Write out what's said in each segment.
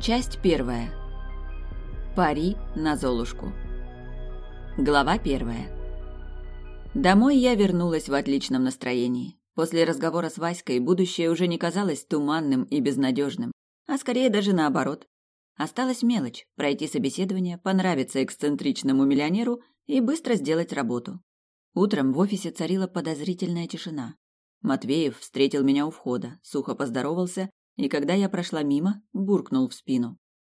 Часть первая. Пари на Золушку. Глава первая. Домой я вернулась в отличном настроении. После разговора с Васькой будущее уже не казалось туманным и безнадежным, а скорее даже наоборот. Осталась мелочь – пройти собеседование, понравиться эксцентричному миллионеру и быстро сделать работу. Утром в офисе царила подозрительная тишина. Матвеев встретил меня у входа, сухо поздоровался и когда я прошла мимо, буркнул в спину.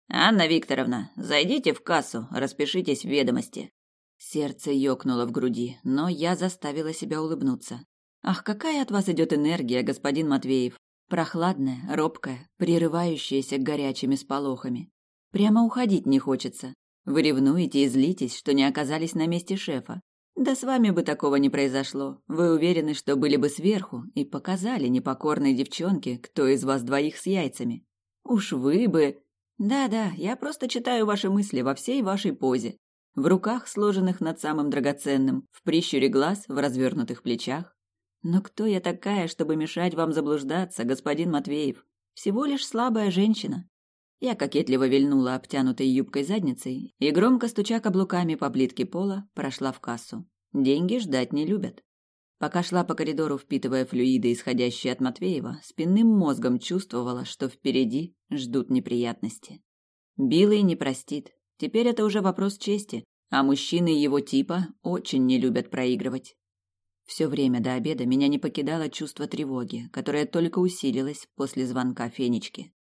«Анна Викторовна, зайдите в кассу, распишитесь в ведомости». Сердце ёкнуло в груди, но я заставила себя улыбнуться. «Ах, какая от вас идет энергия, господин Матвеев! Прохладная, робкая, прерывающаяся горячими сполохами. Прямо уходить не хочется. Вы ревнуете и злитесь, что не оказались на месте шефа. Да с вами бы такого не произошло. Вы уверены, что были бы сверху и показали непокорной девчонке, кто из вас двоих с яйцами. Уж вы бы... Да-да, я просто читаю ваши мысли во всей вашей позе. В руках, сложенных над самым драгоценным, в прищуре глаз, в развернутых плечах. Но кто я такая, чтобы мешать вам заблуждаться, господин Матвеев? Всего лишь слабая женщина. Я кокетливо вильнула обтянутой юбкой задницей и, громко стуча каблуками по плитке пола, прошла в кассу. Деньги ждать не любят. Пока шла по коридору, впитывая флюиды, исходящие от Матвеева, спинным мозгом чувствовала, что впереди ждут неприятности. Билый не простит. Теперь это уже вопрос чести, а мужчины его типа очень не любят проигрывать. Все время до обеда меня не покидало чувство тревоги, которое только усилилось после звонка Фенечки.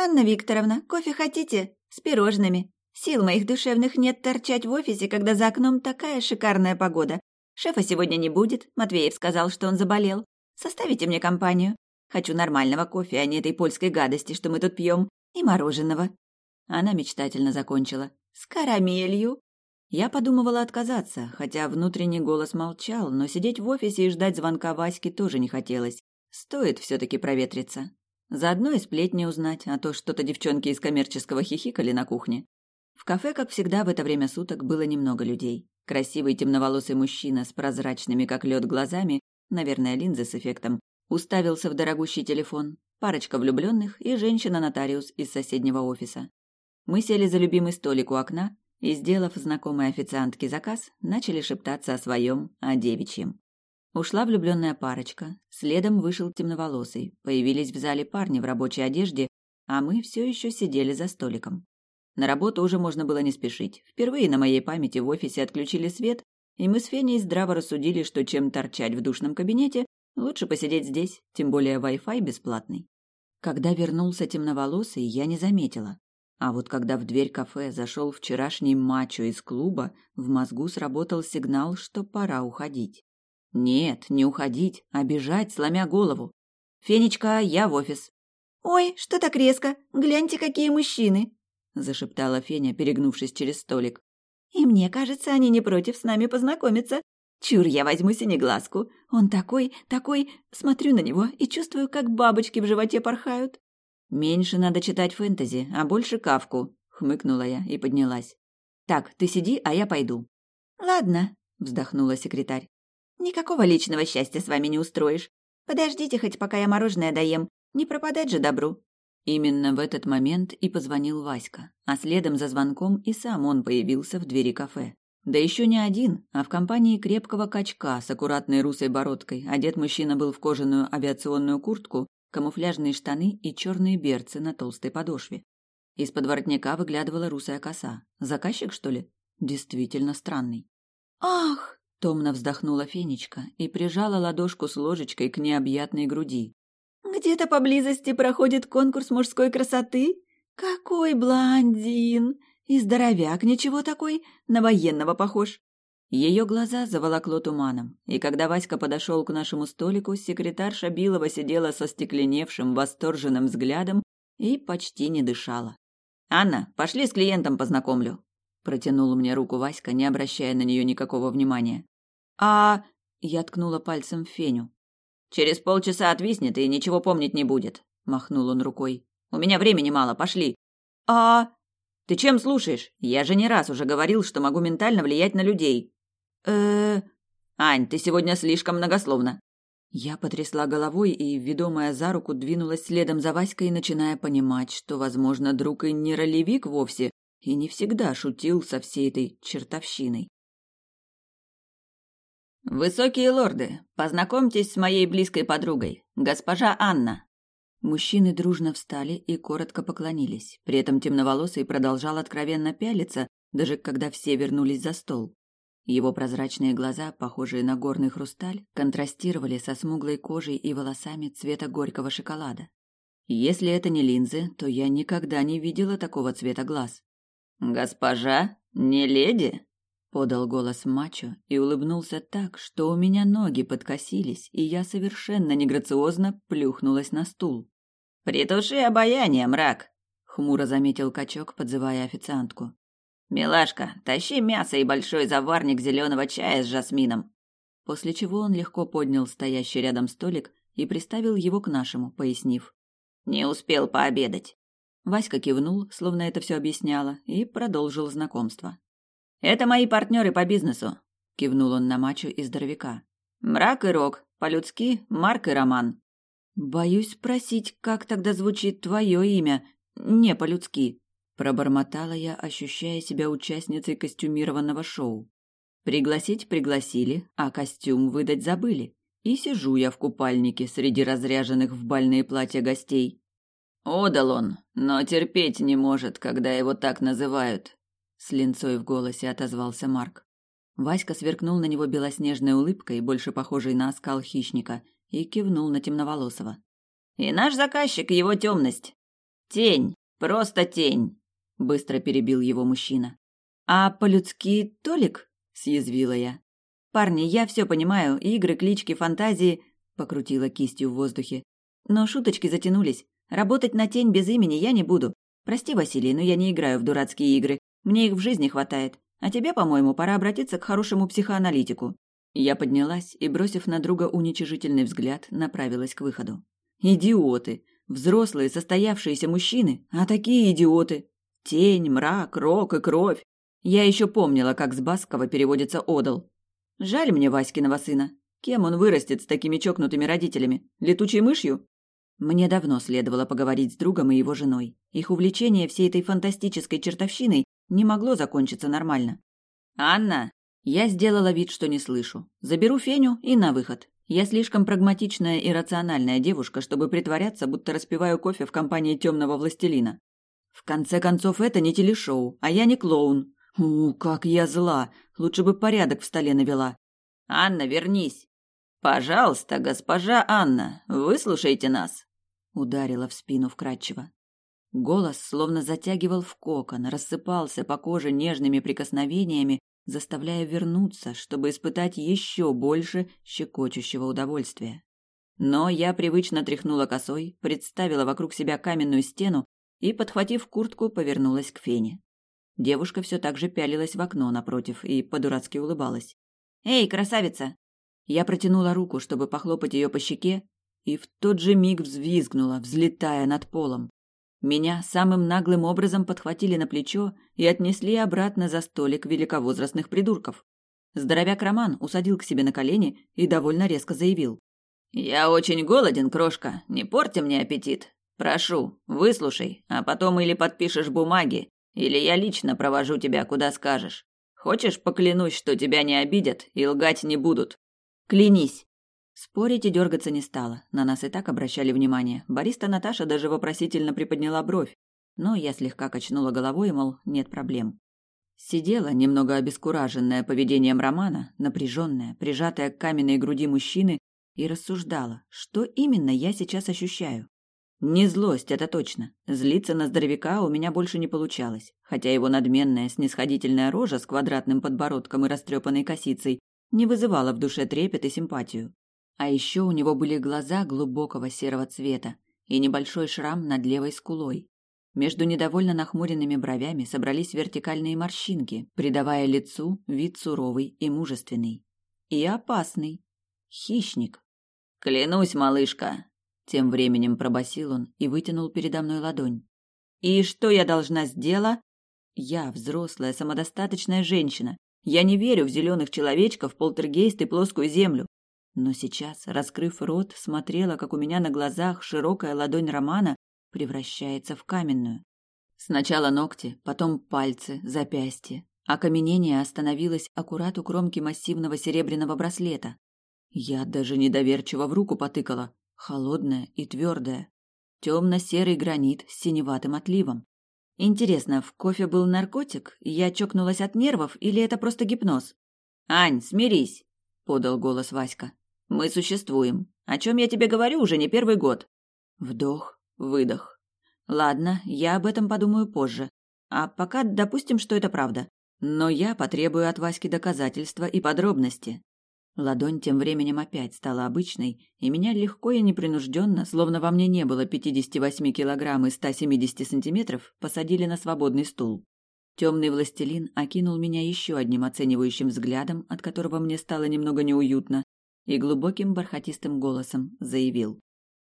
«Анна Викторовна, кофе хотите? С пирожными. Сил моих душевных нет торчать в офисе, когда за окном такая шикарная погода. Шефа сегодня не будет, Матвеев сказал, что он заболел. Составите мне компанию. Хочу нормального кофе, а не этой польской гадости, что мы тут пьем, и мороженого». Она мечтательно закончила. «С карамелью». Я подумывала отказаться, хотя внутренний голос молчал, но сидеть в офисе и ждать звонка Васьки тоже не хотелось. Стоит все-таки проветриться. Заодно и сплетни узнать, а то что-то девчонки из коммерческого хихикали на кухне. В кафе, как всегда, в это время суток было немного людей. Красивый темноволосый мужчина с прозрачными, как лед, глазами, наверное, линзы с эффектом, уставился в дорогущий телефон. Парочка влюбленных и женщина-нотариус из соседнего офиса. Мы сели за любимый столик у окна и, сделав знакомой официантке заказ, начали шептаться о своем, о девичьем. Ушла влюбленная парочка, следом вышел темноволосый, появились в зале парни в рабочей одежде, а мы все еще сидели за столиком. На работу уже можно было не спешить. Впервые на моей памяти в офисе отключили свет, и мы с Феней здраво рассудили, что чем торчать в душном кабинете, лучше посидеть здесь, тем более Wi-Fi бесплатный. Когда вернулся темноволосый, я не заметила. А вот когда в дверь кафе зашел вчерашний мачо из клуба, в мозгу сработал сигнал, что пора уходить. Нет, не уходить, а бежать, сломя голову. Фенечка, я в офис. Ой, что так резко? Гляньте, какие мужчины, зашептала Феня, перегнувшись через столик. И мне кажется, они не против с нами познакомиться. Чур, я возьму синеглазку. Он такой, такой, смотрю на него и чувствую, как бабочки в животе порхают. Меньше надо читать фэнтези, а больше кавку, хмыкнула я и поднялась. Так, ты сиди, а я пойду. Ладно, вздохнула секретарь. Никакого личного счастья с вами не устроишь. Подождите хоть пока я мороженое доем. Не пропадать же добру». Именно в этот момент и позвонил Васька, а следом за звонком и сам он появился в двери кафе. Да еще не один, а в компании крепкого качка с аккуратной русой бородкой. Одет мужчина был в кожаную авиационную куртку, камуфляжные штаны и черные берцы на толстой подошве. Из-под воротника выглядывала русая коса. Заказчик, что ли? Действительно странный. «Ах!» Томно вздохнула Фенечка и прижала ладошку с ложечкой к необъятной груди. «Где-то поблизости проходит конкурс мужской красоты? Какой блондин! И здоровяк ничего такой, на военного похож!» Ее глаза заволокло туманом, и когда Васька подошел к нашему столику, секретарша Билова сидела со стекленевшим, восторженным взглядом и почти не дышала. «Анна, пошли с клиентом познакомлю», Протянул мне руку Васька, не обращая на нее никакого внимания. А я ткнула пальцем в Феню. Через полчаса отвиснет и ничего помнить не будет, махнул он рукой. У меня времени мало, пошли. А ты чем слушаешь? Я же не раз уже говорил, что могу ментально влиять на людей. Э, Ань, ты сегодня слишком многословна. Я потрясла головой и, ведомая за руку, двинулась следом за Васькой, начиная понимать, что, возможно, друг и не ролевик вовсе, и не всегда шутил со всей этой чертовщиной. «Высокие лорды, познакомьтесь с моей близкой подругой, госпожа Анна». Мужчины дружно встали и коротко поклонились. При этом темноволосый продолжал откровенно пялиться, даже когда все вернулись за стол. Его прозрачные глаза, похожие на горный хрусталь, контрастировали со смуглой кожей и волосами цвета горького шоколада. Если это не линзы, то я никогда не видела такого цвета глаз. «Госпожа, не леди?» — подал голос мачо и улыбнулся так, что у меня ноги подкосились, и я совершенно неграциозно плюхнулась на стул. «Притуши обаяние, мрак!» — хмуро заметил качок, подзывая официантку. «Милашка, тащи мясо и большой заварник зеленого чая с жасмином!» После чего он легко поднял стоящий рядом столик и приставил его к нашему, пояснив. «Не успел пообедать». Васька кивнул, словно это все объясняло, и продолжил знакомство. «Это мои партнеры по бизнесу», — кивнул он на мачо и здоровяка. «Мрак и Рок, по-людски Марк и Роман». «Боюсь спросить, как тогда звучит твое имя, не по-людски», — пробормотала я, ощущая себя участницей костюмированного шоу. Пригласить пригласили, а костюм выдать забыли. И сижу я в купальнике среди разряженных в бальные платья гостей. Одал он, но терпеть не может, когда его так называют, с линцой в голосе отозвался Марк. Васька сверкнул на него белоснежной улыбкой, больше похожей на оскал хищника, и кивнул на темноволосого. И наш заказчик его темность. Тень, просто тень, быстро перебил его мужчина. А по-людски Толик? съязвила я. Парни, я все понимаю, игры, клички, фантазии, покрутила кистью в воздухе. Но шуточки затянулись. Работать на тень без имени я не буду. Прости, Василий, но я не играю в дурацкие игры. Мне их в жизни хватает. А тебе, по-моему, пора обратиться к хорошему психоаналитику. Я поднялась и, бросив на друга уничижительный взгляд, направилась к выходу. Идиоты! Взрослые, состоявшиеся мужчины, а такие идиоты! Тень, мрак, рок и кровь. Я еще помнила, как с баскова переводится «одал». Жаль мне Васькиного сына. Кем он вырастет с такими чокнутыми родителями? Летучей мышью? Мне давно следовало поговорить с другом и его женой. Их увлечение всей этой фантастической чертовщиной не могло закончиться нормально. «Анна!» Я сделала вид, что не слышу. Заберу Феню и на выход. Я слишком прагматичная и рациональная девушка, чтобы притворяться, будто распиваю кофе в компании темного властелина. В конце концов, это не телешоу, а я не клоун. У, как я зла! Лучше бы порядок в столе навела. «Анна, вернись!» «Пожалуйста, госпожа Анна, выслушайте нас!» Ударила в спину вкрадчиво. Голос словно затягивал в кокон, рассыпался по коже нежными прикосновениями, заставляя вернуться, чтобы испытать еще больше щекочущего удовольствия. Но я привычно тряхнула косой, представила вокруг себя каменную стену и, подхватив куртку, повернулась к Фене. Девушка все так же пялилась в окно напротив и по-дурацки улыбалась. «Эй, красавица!» Я протянула руку, чтобы похлопать ее по щеке, и в тот же миг взвизгнула, взлетая над полом. Меня самым наглым образом подхватили на плечо и отнесли обратно за столик великовозрастных придурков. Здоровяк Роман усадил к себе на колени и довольно резко заявил. «Я очень голоден, крошка, не порти мне аппетит. Прошу, выслушай, а потом или подпишешь бумаги, или я лично провожу тебя, куда скажешь. Хочешь, поклянусь, что тебя не обидят и лгать не будут?» «Клянись!» Спорить и дергаться не стала. На нас и так обращали внимание. Бариста Наташа даже вопросительно приподняла бровь. Но я слегка качнула головой, мол, нет проблем. Сидела, немного обескураженная поведением Романа, напряженная, прижатая к каменной груди мужчины, и рассуждала, что именно я сейчас ощущаю. Не злость, это точно. Злиться на здоровяка у меня больше не получалось, хотя его надменная, снисходительная рожа с квадратным подбородком и растрепанной косицей не вызывала в душе трепет и симпатию. А еще у него были глаза глубокого серого цвета и небольшой шрам над левой скулой. Между недовольно нахмуренными бровями собрались вертикальные морщинки, придавая лицу вид суровый и мужественный. И опасный. Хищник. «Клянусь, малышка!» Тем временем пробасил он и вытянул передо мной ладонь. «И что я должна сделать?» «Я взрослая, самодостаточная женщина. Я не верю в зеленых человечков, полтергейст и плоскую землю. Но сейчас, раскрыв рот, смотрела, как у меня на глазах широкая ладонь Романа превращается в каменную. Сначала ногти, потом пальцы, запястье. Окаменение остановилось аккурат у кромки массивного серебряного браслета. Я даже недоверчиво в руку потыкала, холодная и твердая. Темно-серый гранит с синеватым отливом. Интересно, в кофе был наркотик? Я чокнулась от нервов или это просто гипноз? «Ань, смирись!» — подал голос Васька. «Мы существуем. О чем я тебе говорю уже не первый год». Вдох, выдох. Ладно, я об этом подумаю позже. А пока допустим, что это правда. Но я потребую от Васьки доказательства и подробности. Ладонь тем временем опять стала обычной, и меня легко и непринужденно, словно во мне не было 58 килограмм и 170 сантиметров, посадили на свободный стул. Темный властелин окинул меня еще одним оценивающим взглядом, от которого мне стало немного неуютно, и глубоким бархатистым голосом заявил.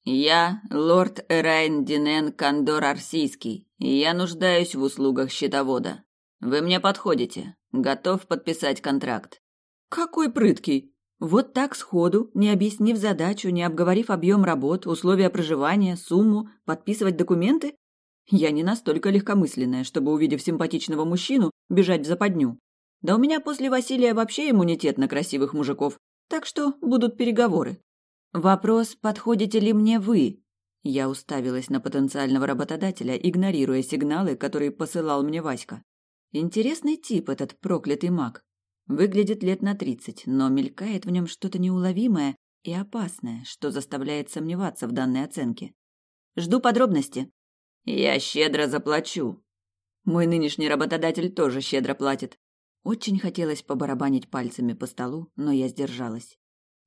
«Я лорд Эрайн Динен Кандор Арсийский, и я нуждаюсь в услугах счетовода. Вы мне подходите. Готов подписать контракт». «Какой прыткий!» Вот так сходу, не объяснив задачу, не обговорив объем работ, условия проживания, сумму, подписывать документы? Я не настолько легкомысленная, чтобы, увидев симпатичного мужчину, бежать в западню. Да у меня после Василия вообще иммунитет на красивых мужиков, так что будут переговоры. Вопрос, подходите ли мне вы? Я уставилась на потенциального работодателя, игнорируя сигналы, которые посылал мне Васька. Интересный тип этот проклятый маг. Выглядит лет на тридцать, но мелькает в нем что-то неуловимое и опасное, что заставляет сомневаться в данной оценке. Жду подробности. Я щедро заплачу. Мой нынешний работодатель тоже щедро платит. Очень хотелось побарабанить пальцами по столу, но я сдержалась.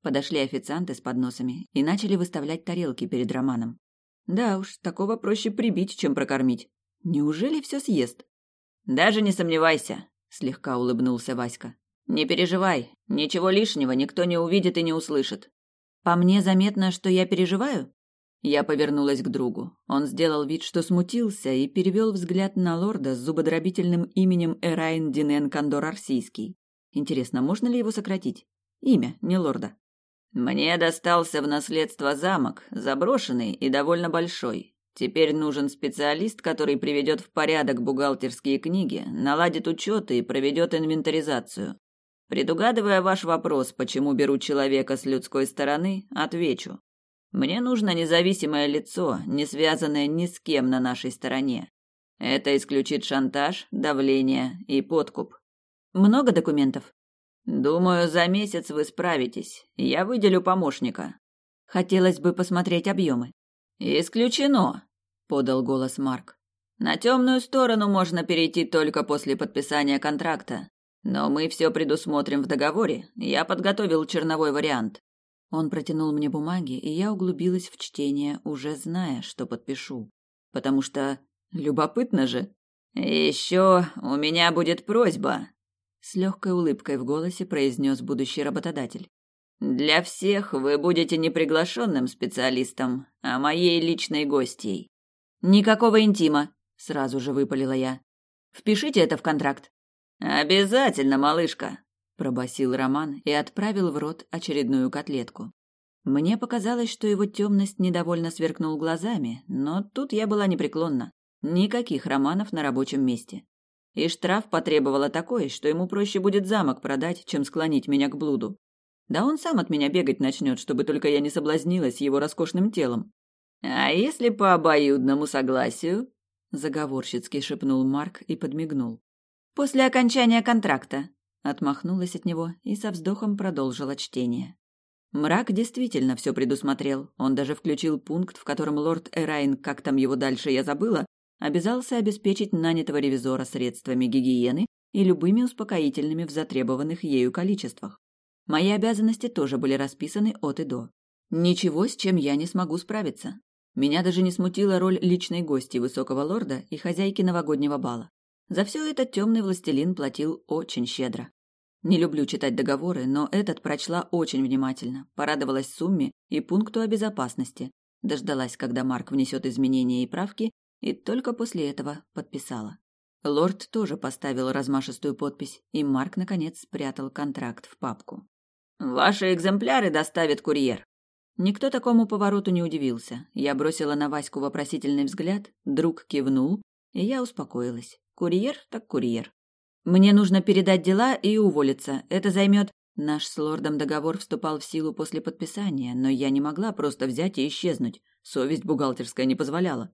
Подошли официанты с подносами и начали выставлять тарелки перед Романом. Да уж, такого проще прибить, чем прокормить. Неужели все съест? Даже не сомневайся, слегка улыбнулся Васька. Не переживай, ничего лишнего никто не увидит и не услышит. По мне заметно, что я переживаю? Я повернулась к другу. Он сделал вид, что смутился, и перевел взгляд на лорда с зубодробительным именем Эрайн Динен Кондор Арсийский. Интересно, можно ли его сократить? Имя, не лорда. Мне достался в наследство замок, заброшенный и довольно большой. Теперь нужен специалист, который приведет в порядок бухгалтерские книги, наладит учеты и проведет инвентаризацию. Предугадывая ваш вопрос, почему беру человека с людской стороны, отвечу. Мне нужно независимое лицо, не связанное ни с кем на нашей стороне. Это исключит шантаж, давление и подкуп. Много документов? Думаю, за месяц вы справитесь. Я выделю помощника. Хотелось бы посмотреть объемы. Исключено, подал голос Марк. На темную сторону можно перейти только после подписания контракта. Но мы все предусмотрим в договоре. Я подготовил черновой вариант. Он протянул мне бумаги, и я углубилась в чтение, уже зная, что подпишу. Потому что любопытно же. Еще у меня будет просьба. С легкой улыбкой в голосе произнес будущий работодатель. Для всех вы будете не приглашенным специалистом, а моей личной гостьей. Никакого интима, сразу же выпалила я. Впишите это в контракт. Обязательно, малышка, пробасил Роман и отправил в рот очередную котлетку. Мне показалось, что его темность недовольно сверкнул глазами, но тут я была непреклонна. Никаких романов на рабочем месте. И штраф потребовала такой, что ему проще будет замок продать, чем склонить меня к блуду. Да он сам от меня бегать начнет, чтобы только я не соблазнилась его роскошным телом. А если по обоюдному согласию? заговорщицки шепнул Марк и подмигнул. После окончания контракта, отмахнулась от него и со вздохом продолжила чтение. Мрак действительно все предусмотрел. Он даже включил пункт, в котором лорд Эрайн, как там его дальше я забыла, обязался обеспечить нанятого ревизора средствами гигиены и любыми успокоительными в затребованных ею количествах. Мои обязанности тоже были расписаны от и до. Ничего, с чем я не смогу справиться. Меня даже не смутила роль личной гости высокого лорда и хозяйки новогоднего бала. За все это темный властелин платил очень щедро. Не люблю читать договоры, но этот прочла очень внимательно, порадовалась сумме и пункту о безопасности, дождалась, когда Марк внесет изменения и правки, и только после этого подписала. Лорд тоже поставил размашистую подпись, и Марк, наконец, спрятал контракт в папку. Ваши экземпляры доставит курьер. Никто такому повороту не удивился. Я бросила на Ваську вопросительный взгляд, друг кивнул, и я успокоилась. Курьер так курьер. Мне нужно передать дела и уволиться. Это займет... Наш с лордом договор вступал в силу после подписания, но я не могла просто взять и исчезнуть. Совесть бухгалтерская не позволяла.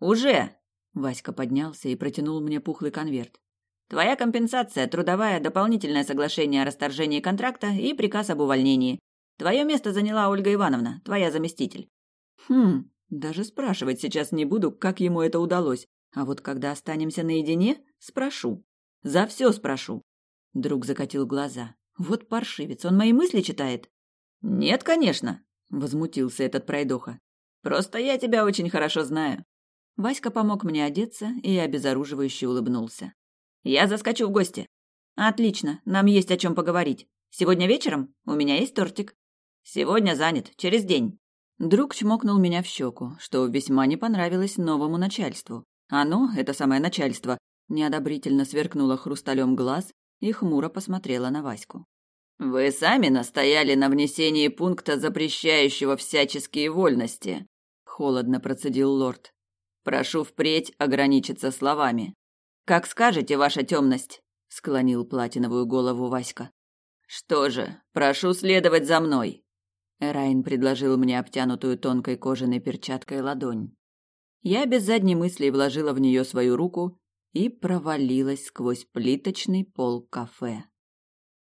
«Уже!» Васька поднялся и протянул мне пухлый конверт. «Твоя компенсация, трудовая, дополнительное соглашение о расторжении контракта и приказ об увольнении. Твое место заняла Ольга Ивановна, твоя заместитель». «Хм, даже спрашивать сейчас не буду, как ему это удалось. А вот когда останемся наедине, спрошу. За все спрошу». Друг закатил глаза. Вот паршивец, он мои мысли читает. Нет, конечно, возмутился этот пройдоха. Просто я тебя очень хорошо знаю. Васька помог мне одеться и обезоруживающе улыбнулся. Я заскочу в гости. Отлично, нам есть о чем поговорить. Сегодня вечером у меня есть тортик. Сегодня занят, через день. Друг чмокнул меня в щеку, что весьма не понравилось новому начальству. Оно, это самое начальство, неодобрительно сверкнуло хрусталем глаз и хмуро посмотрела на Ваську. «Вы сами настояли на внесении пункта, запрещающего всяческие вольности», — холодно процедил лорд. «Прошу впредь ограничиться словами». «Как скажете, ваша темность», — склонил платиновую голову Васька. «Что же, прошу следовать за мной», — Райн предложил мне обтянутую тонкой кожаной перчаткой ладонь. Я без задней мысли вложила в нее свою руку и провалилась сквозь плиточный пол кафе.